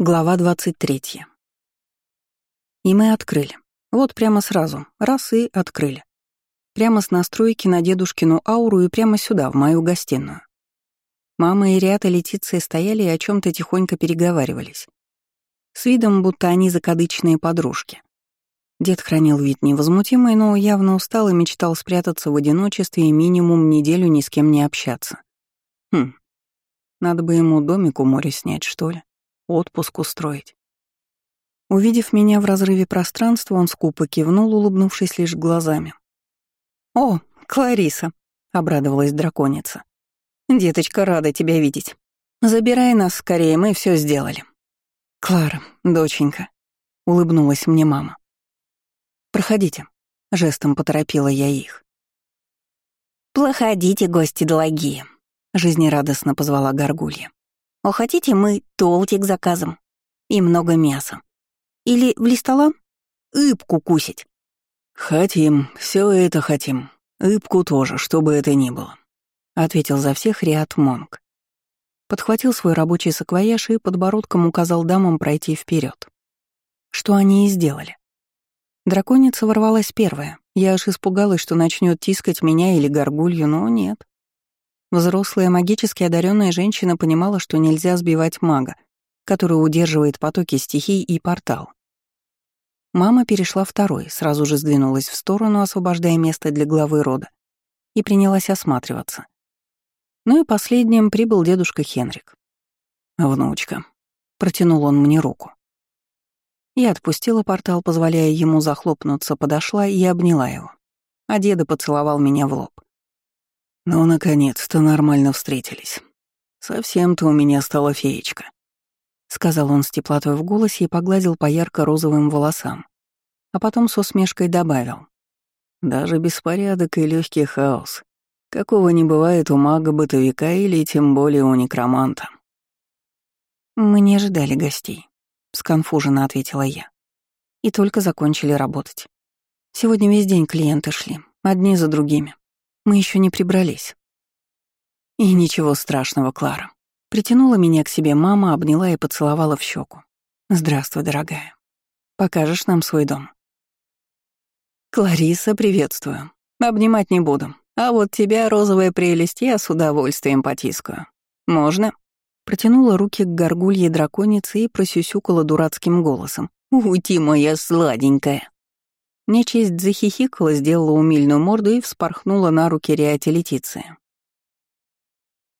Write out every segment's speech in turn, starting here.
Глава 23. И мы открыли. Вот прямо сразу. Раз и открыли. Прямо с настройки на дедушкину ауру и прямо сюда, в мою гостиную. Мама и Риата Летиция стояли и о чем то тихонько переговаривались. С видом, будто они закадычные подружки. Дед хранил вид невозмутимый, но явно устал и мечтал спрятаться в одиночестве и минимум неделю ни с кем не общаться. Хм, надо бы ему домик у моря снять, что ли отпуск устроить. Увидев меня в разрыве пространства, он скупо кивнул, улыбнувшись лишь глазами. «О, Клариса!» — обрадовалась драконица. «Деточка, рада тебя видеть. Забирай нас скорее, мы все сделали». «Клара, доченька», — улыбнулась мне мама. «Проходите», — жестом поторопила я их. «Проходите, гости дорогие», — жизнерадостно позвала Горгулья. О, хотите, мы толтик заказом. И много мяса. Или в листолам? Ипку кусить. Хотим, все это хотим. Ипку тоже, чтобы это ни было. Ответил за всех Риат Монг. Подхватил свой рабочий саквояж и подбородком указал дамам пройти вперед. Что они и сделали. Драконица ворвалась первая. Я аж испугалась, что начнет тискать меня или горгулью, но нет. Взрослая магически одаренная женщина понимала, что нельзя сбивать мага, который удерживает потоки стихий и портал. Мама перешла второй, сразу же сдвинулась в сторону, освобождая место для главы рода, и принялась осматриваться. Ну и последним прибыл дедушка Хенрик. «Внучка», — протянул он мне руку. Я отпустила портал, позволяя ему захлопнуться, подошла и обняла его. А деда поцеловал меня в лоб. Ну, наконец-то нормально встретились. Совсем-то у меня стала феечка. Сказал он с теплотой в голосе и погладил по ярко-розовым волосам. А потом с усмешкой добавил. Даже беспорядок и легкий хаос. Какого не бывает у мага-бытовика или тем более у некроманта. «Мы не ожидали гостей», — сконфуженно ответила я. И только закончили работать. Сегодня весь день клиенты шли, одни за другими. Мы еще не прибрались. И ничего страшного, Клара. Притянула меня к себе мама, обняла и поцеловала в щеку. Здравствуй, дорогая. Покажешь нам свой дом? Клариса, приветствую. Обнимать не буду. А вот тебя, розовая прелесть, я с удовольствием потискаю. Можно? Протянула руки к горгулье драконице и просюсюкала дурацким голосом. «Уйти, моя сладенькая!» Нечисть захихикала, сделала умильную морду и вспорхнула на руки Риати Летиции.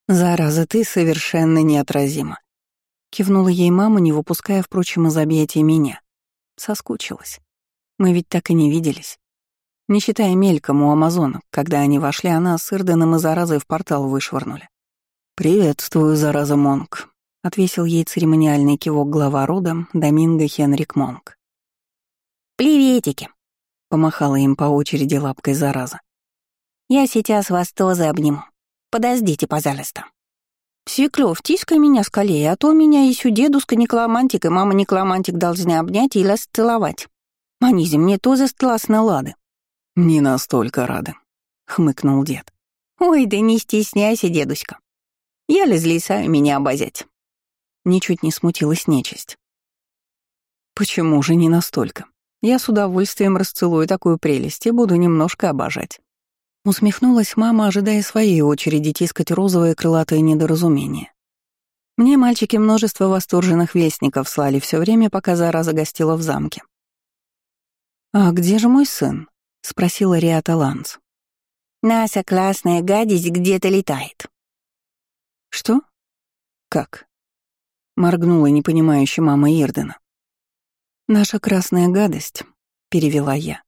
«Зараза, ты совершенно неотразима», — кивнула ей мама, не выпуская, впрочем, из объятий меня. Соскучилась. Мы ведь так и не виделись. Не считая мельком у Амазонок, когда они вошли, она с Ирденом и Заразой в портал вышвырнули. «Приветствую, Зараза Монг», — отвесил ей церемониальный кивок глава рода Доминго Хенрик Монг. «Приветики», Помахала им по очереди лапкой зараза. «Я сейчас вас тоже обниму. Подождите, пожалуйста». «Свеклёв, тискай меня скорее, а то меня еще дедушка Николомантик и мама Николомантик должны обнять и расцеловать. Они же мне тоже стласно лады». «Не настолько рады», — хмыкнул дед. «Ой, да не стесняйся, дедушка. Я лизлисаю меня обозять». Ничуть не смутилась нечисть. «Почему же не настолько?» Я с удовольствием расцелую такую прелесть и буду немножко обожать. Усмехнулась мама, ожидая своей очереди тискать розовое крылатое недоразумение. Мне мальчики множество восторженных вестников слали все время, пока зараза гостила в замке. «А где же мой сын?» — спросила Риата Ланс. «Наша классная гадость где-то летает». «Что? Как?» — моргнула непонимающая мама Ирдена. «Наша красная гадость», — перевела я.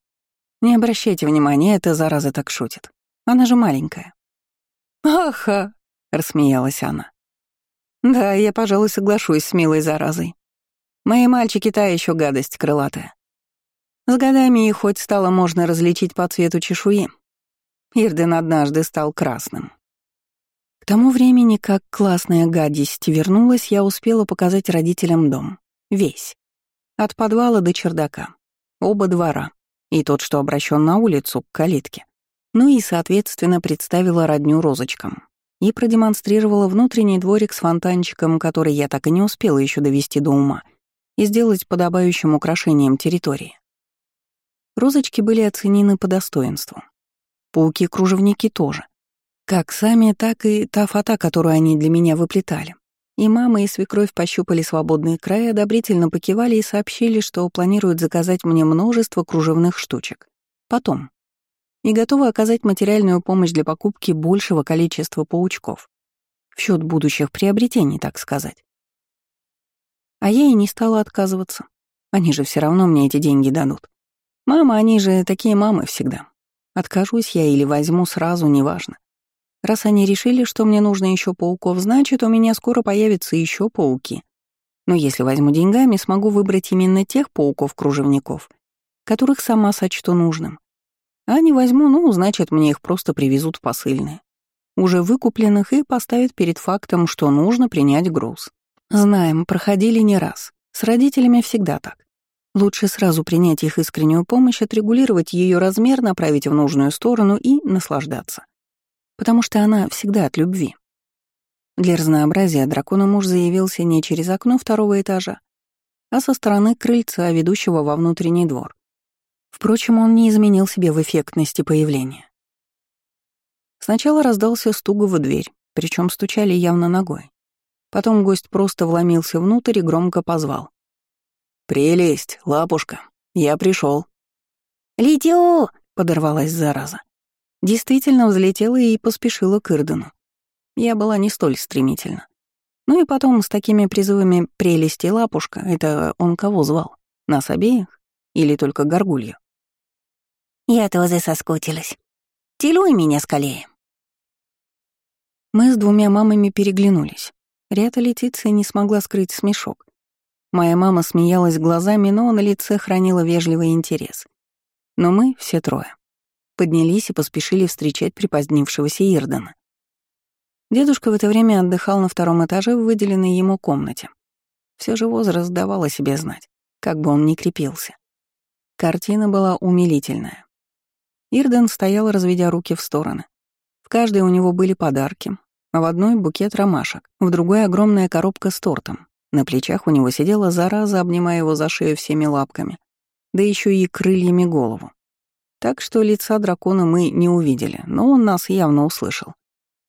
«Не обращайте внимания, эта зараза так шутит. Она же маленькая». «Аха!» — рассмеялась она. «Да, я, пожалуй, соглашусь с милой заразой. Мои мальчики та еще гадость крылатая. С годами их хоть стало можно различить по цвету чешуи. Ирден однажды стал красным. К тому времени, как классная гадость вернулась, я успела показать родителям дом. Весь. От подвала до чердака. Оба двора. И тот, что обращен на улицу, к калитке. Ну и, соответственно, представила родню розочкам. и продемонстрировала внутренний дворик с фонтанчиком, который я так и не успела еще довести до ума, и сделать подобающим украшением территории. Розочки были оценены по достоинству. Пауки-кружевники тоже. Как сами, так и та фата, которую они для меня выплетали. И мама, и свекровь пощупали свободные края, одобрительно покивали и сообщили, что планируют заказать мне множество кружевных штучек. Потом. И готовы оказать материальную помощь для покупки большего количества паучков. В счет будущих приобретений, так сказать. А я и не стала отказываться. Они же все равно мне эти деньги дадут. Мама, они же такие мамы всегда. Откажусь я или возьму сразу, неважно. Раз они решили, что мне нужно еще пауков, значит, у меня скоро появятся еще пауки. Но если возьму деньгами, смогу выбрать именно тех пауков-кружевников, которых сама сочту нужным. А не возьму, ну, значит, мне их просто привезут в посыльные. Уже выкупленных и поставят перед фактом, что нужно принять груз. Знаем, проходили не раз. С родителями всегда так. Лучше сразу принять их искреннюю помощь, отрегулировать ее размер, направить в нужную сторону и наслаждаться потому что она всегда от любви. Для разнообразия дракона муж заявился не через окно второго этажа, а со стороны крыльца, ведущего во внутренний двор. Впрочем, он не изменил себе в эффектности появления. Сначала раздался стук в дверь, причем стучали явно ногой. Потом гость просто вломился внутрь и громко позвал. «Прелесть, лапушка, я пришел. «Летю!» — подорвалась зараза. Действительно взлетела и поспешила к Ирдену. Я была не столь стремительна. Ну и потом с такими призывами «прелести лапушка» — это он кого звал? Нас обеих? Или только горгулью? Я тоже соскучилась. Телюй меня скорее. Мы с двумя мамами переглянулись. Рята Летиция не смогла скрыть смешок. Моя мама смеялась глазами, но на лице хранила вежливый интерес. Но мы, все трое, поднялись и поспешили встречать припозднившегося Ирдена. Дедушка в это время отдыхал на втором этаже в выделенной ему комнате. Все же возраст давал о себе знать, как бы он ни крепился. Картина была умилительная. Ирден стоял, разведя руки в стороны. В каждой у него были подарки. В одной — букет ромашек, в другой — огромная коробка с тортом. На плечах у него сидела зараза, обнимая его за шею всеми лапками, да еще и крыльями голову. Так что лица дракона мы не увидели, но он нас явно услышал.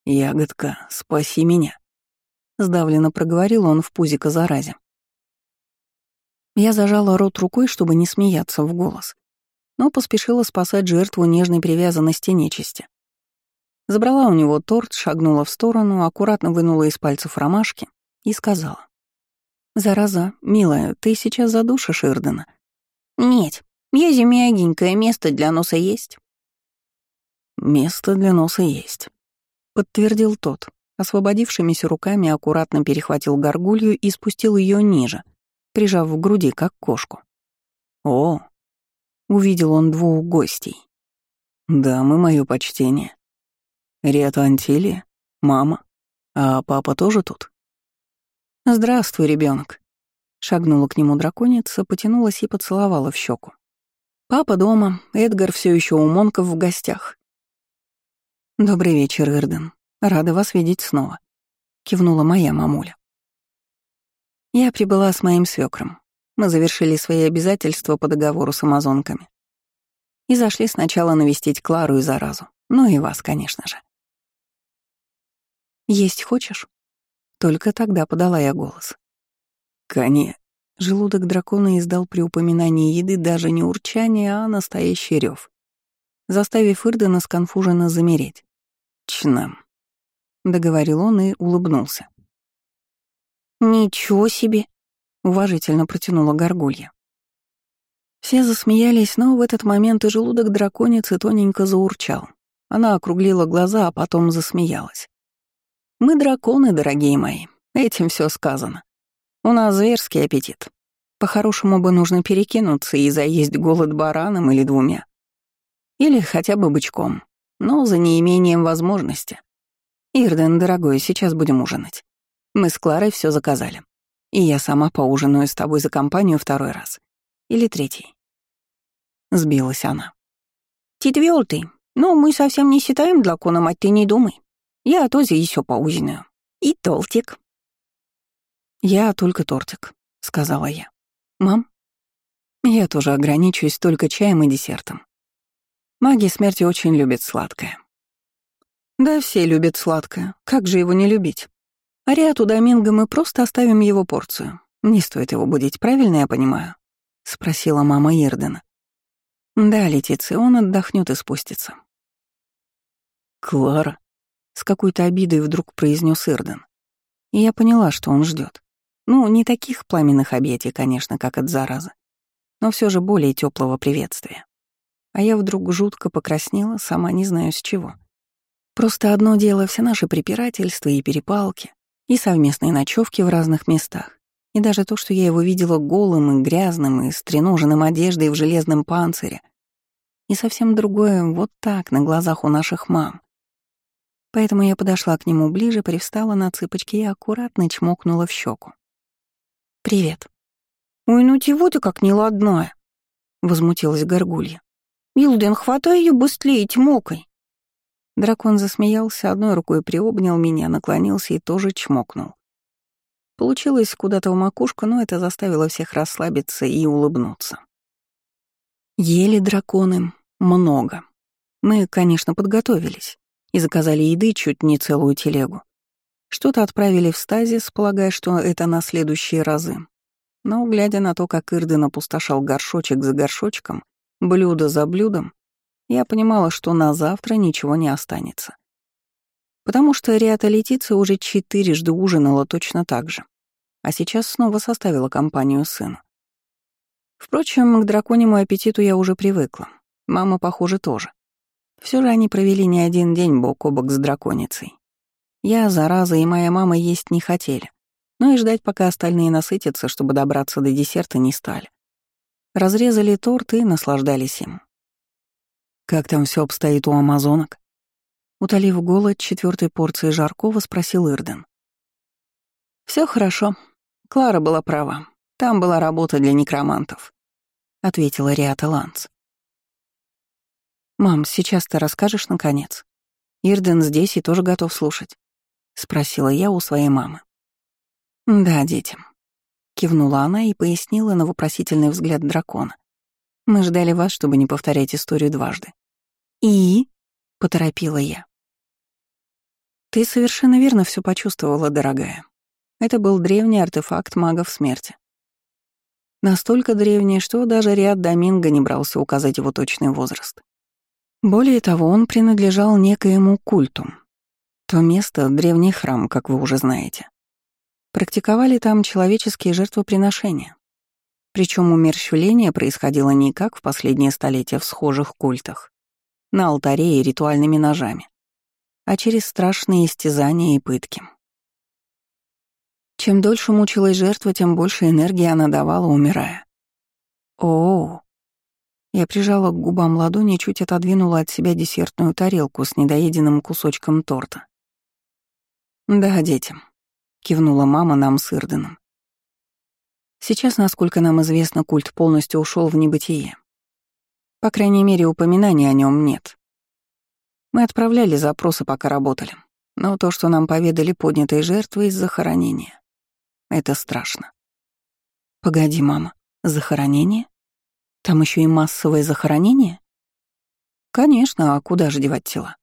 «Ягодка, спаси меня», — сдавленно проговорил он в пузико заразе. Я зажала рот рукой, чтобы не смеяться в голос, но поспешила спасать жертву нежной привязанности нечисти. Забрала у него торт, шагнула в сторону, аккуратно вынула из пальцев ромашки и сказала. «Зараза, милая, ты сейчас задушишь Ирдена?» «Нет», Ези мягенькое, место для носа есть?» «Место для носа есть», — подтвердил тот. Освободившимися руками аккуратно перехватил горгулью и спустил ее ниже, прижав в груди, как кошку. «О!» — увидел он двух гостей. «Дамы, мое почтение. Риата Антилия, мама, а папа тоже тут?» «Здравствуй, ребенок. Шагнула к нему драконица, потянулась и поцеловала в щеку. Папа дома, Эдгар все еще у Монков в гостях. «Добрый вечер, Ирден. Рада вас видеть снова», — кивнула моя мамуля. Я прибыла с моим свекром. Мы завершили свои обязательства по договору с амазонками. И зашли сначала навестить Клару и Заразу. Ну и вас, конечно же. «Есть хочешь?» Только тогда подала я голос. «Коне...» Желудок дракона издал при упоминании еды даже не урчание, а настоящий рев, заставив Ирдена сконфуженно замереть. «Чнам», — договорил он и улыбнулся. «Ничего себе!» — уважительно протянула горгулья. Все засмеялись, но в этот момент и желудок драконицы тоненько заурчал. Она округлила глаза, а потом засмеялась. «Мы драконы, дорогие мои, этим все сказано. У нас зверский аппетит. По-хорошему бы нужно перекинуться и заесть голод бараном или двумя. Или хотя бы бычком, но за неимением возможности. Ирден, дорогой, сейчас будем ужинать. Мы с Кларой все заказали. И я сама поужинаю с тобой за компанию второй раз. Или третий. Сбилась она. Четвертый. Ну, мы совсем не считаем дракона, мать ты не думай. Я тоже еще поужинаю. И толтик». «Я только тортик», — сказала я. «Мам, я тоже ограничусь только чаем и десертом. Маги смерти очень любят сладкое». «Да, все любят сладкое. Как же его не любить? Ариату Доминго мы просто оставим его порцию. Не стоит его будить, правильно я понимаю?» — спросила мама Ирдена. «Да, Летиция, он отдохнет и спустится». «Клара», — с какой-то обидой вдруг произнес Ирден. И я поняла, что он ждет. Ну, не таких пламенных объятий, конечно, как от заразы, но все же более теплого приветствия. А я вдруг жутко покраснела, сама не знаю с чего. Просто одно дело все наши препирательства и перепалки, и совместные ночевки в разных местах, и даже то, что я его видела голым и грязным, и с треноженным одеждой в железном панцире. И совсем другое вот так, на глазах у наших мам. Поэтому я подошла к нему ближе, привстала на цыпочки и аккуратно чмокнула в щеку. «Привет». «Ой, ну чего ты как неладная?» — возмутилась горгулья. «Илден, хватай ее быстрее тьмокой». Дракон засмеялся, одной рукой приобнял меня, наклонился и тоже чмокнул. Получилось куда-то в макушку, но это заставило всех расслабиться и улыбнуться. Ели драконы много. Мы, конечно, подготовились и заказали еды чуть не целую телегу. Что-то отправили в стазис, полагая, что это на следующие разы. Но, глядя на то, как Ирден опустошал горшочек за горшочком, блюдо за блюдом, я понимала, что на завтра ничего не останется. Потому что Риата Летиция уже четырежды ужинала точно так же, а сейчас снова составила компанию сыну. Впрочем, к драконьему аппетиту я уже привыкла. Мама, похоже, тоже. Все же они провели не один день бок о бок с драконицей. Я, зараза, и моя мама есть не хотели. Но и ждать, пока остальные насытятся, чтобы добраться до десерта, не стали. Разрезали торт и наслаждались им. «Как там все обстоит у амазонок?» Утолив голод четвертой порции жаркого, спросил Ирден. Все хорошо. Клара была права. Там была работа для некромантов», — ответила Риата Ланс. «Мам, сейчас ты расскажешь, наконец? Ирден здесь и тоже готов слушать. — спросила я у своей мамы. «Да, дети», — кивнула она и пояснила на вопросительный взгляд дракона. «Мы ждали вас, чтобы не повторять историю дважды». «И?» — поторопила я. «Ты совершенно верно все почувствовала, дорогая. Это был древний артефакт магов смерти. Настолько древний, что даже Риад Доминго не брался указать его точный возраст. Более того, он принадлежал некоему культу, то место — древний храм, как вы уже знаете. Практиковали там человеческие жертвоприношения. Причем умерщвление происходило не как в последние столетия в схожих культах, на алтаре и ритуальными ножами, а через страшные истязания и пытки. Чем дольше мучилась жертва, тем больше энергии она давала, умирая. О, Я прижала к губам ладони и чуть отодвинула от себя десертную тарелку с недоеденным кусочком торта. «Да, детям», — кивнула мама нам с Ирденом. Сейчас, насколько нам известно, культ полностью ушел в небытие. По крайней мере, упоминаний о нем нет. Мы отправляли запросы, пока работали. Но то, что нам поведали поднятые жертвы из захоронения, это страшно. Погоди, мама, захоронение? Там еще и массовое захоронение? Конечно, а куда же девать тела?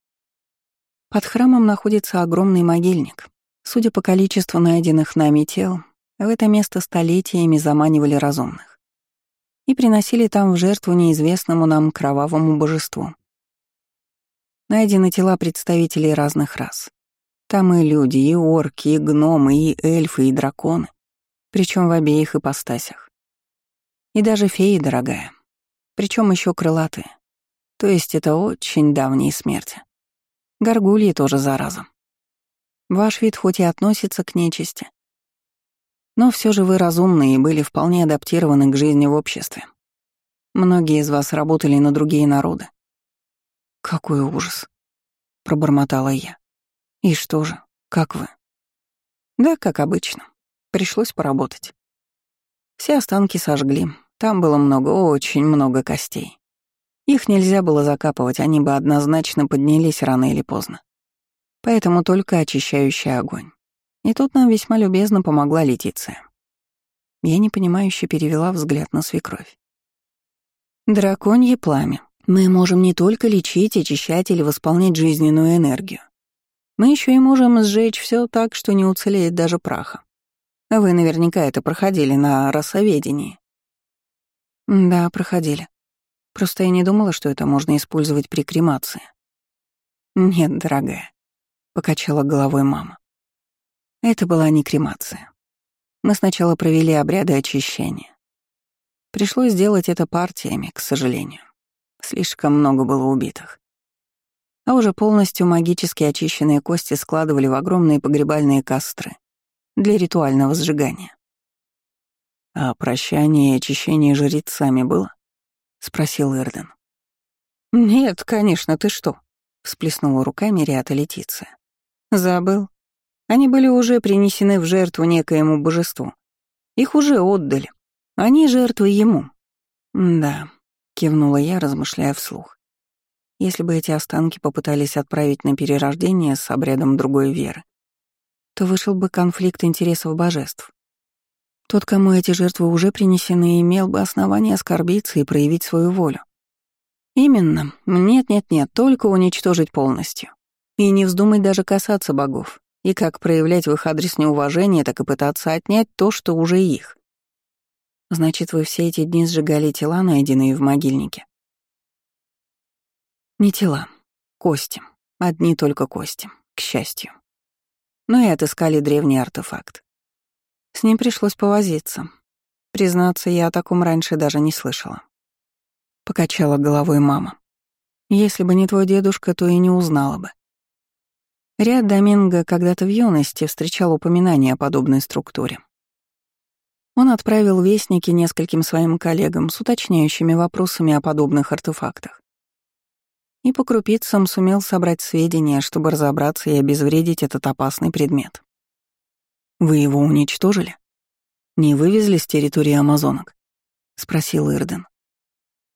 Под храмом находится огромный могильник. Судя по количеству найденных нами тел, в это место столетиями заманивали разумных и приносили там в жертву неизвестному нам кровавому божеству. Найдены тела представителей разных рас. Там и люди, и орки, и гномы, и эльфы, и драконы, причем в обеих ипостасях. И даже феи, дорогая, причем еще крылатые. То есть это очень давние смерти. Горгульи тоже зараза. Ваш вид хоть и относится к нечисти, но все же вы разумные и были вполне адаптированы к жизни в обществе. Многие из вас работали на другие народы. Какой ужас, пробормотала я. И что же, как вы? Да, как обычно. Пришлось поработать. Все останки сожгли. Там было много, очень много костей. Их нельзя было закапывать, они бы однозначно поднялись рано или поздно. Поэтому только очищающий огонь. И тут нам весьма любезно помогла Летиция. Я непонимающе перевела взгляд на свекровь. Драконье пламя. Мы можем не только лечить, очищать или восполнять жизненную энергию. Мы еще и можем сжечь все так, что не уцелеет даже праха. Вы наверняка это проходили на рассоведении. Да, проходили. Просто я не думала, что это можно использовать при кремации. Нет, дорогая, покачала головой мама. Это была не кремация. Мы сначала провели обряды очищения. Пришлось сделать это партиями, к сожалению. Слишком много было убитых. А уже полностью магически очищенные кости складывали в огромные погребальные костры для ритуального сжигания. «А прощание и очищение жрецами было?» — спросил Ирден. «Нет, конечно, ты что?» — всплеснула руками Риата Летиция. «Забыл. Они были уже принесены в жертву некоему божеству. Их уже отдали. Они жертвы ему». «Да», — кивнула я, размышляя вслух. «Если бы эти останки попытались отправить на перерождение с обрядом другой веры, то вышел бы конфликт интересов божеств. Тот, кому эти жертвы уже принесены, имел бы основание оскорбиться и проявить свою волю. Именно. Нет-нет-нет, только уничтожить полностью. И не вздумать даже касаться богов. И как проявлять в их адрес неуважение, так и пытаться отнять то, что уже их. Значит, вы все эти дни сжигали тела, найденные в могильнике? Не тела. Кости. Одни только кости. К счастью. Но и отыскали древний артефакт. С ним пришлось повозиться. Признаться, я о таком раньше даже не слышала. Покачала головой мама. Если бы не твой дедушка, то и не узнала бы. Ряд Доминго когда-то в юности встречал упоминания о подобной структуре. Он отправил вестники нескольким своим коллегам с уточняющими вопросами о подобных артефактах. И по крупицам сумел собрать сведения, чтобы разобраться и обезвредить этот опасный предмет. «Вы его уничтожили? Не вывезли с территории амазонок?» — спросил Ирден.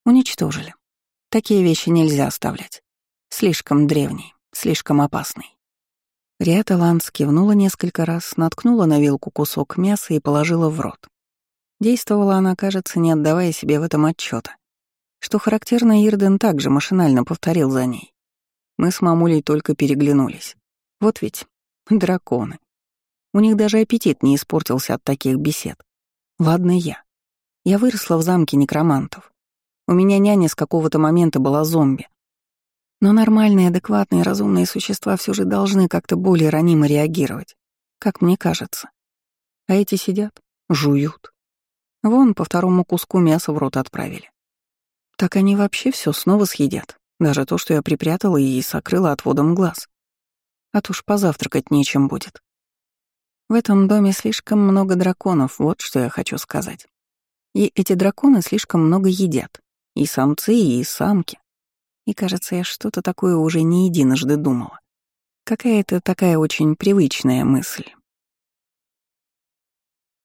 «Уничтожили. Такие вещи нельзя оставлять. Слишком древний, слишком опасный». Риата Ланс кивнула несколько раз, наткнула на вилку кусок мяса и положила в рот. Действовала она, кажется, не отдавая себе в этом отчета. Что характерно, Ирден также машинально повторил за ней. Мы с мамулей только переглянулись. Вот ведь драконы. У них даже аппетит не испортился от таких бесед. Ладно я. Я выросла в замке некромантов. У меня няня с какого-то момента была зомби. Но нормальные, адекватные, разумные существа все же должны как-то более ранимо реагировать, как мне кажется. А эти сидят, жуют. Вон по второму куску мяса в рот отправили. Так они вообще все снова съедят, даже то, что я припрятала и сокрыла отводом глаз. А то ж позавтракать нечем будет. В этом доме слишком много драконов, вот что я хочу сказать. И эти драконы слишком много едят. И самцы, и самки. И, кажется, я что-то такое уже не единожды думала. Какая-то такая очень привычная мысль.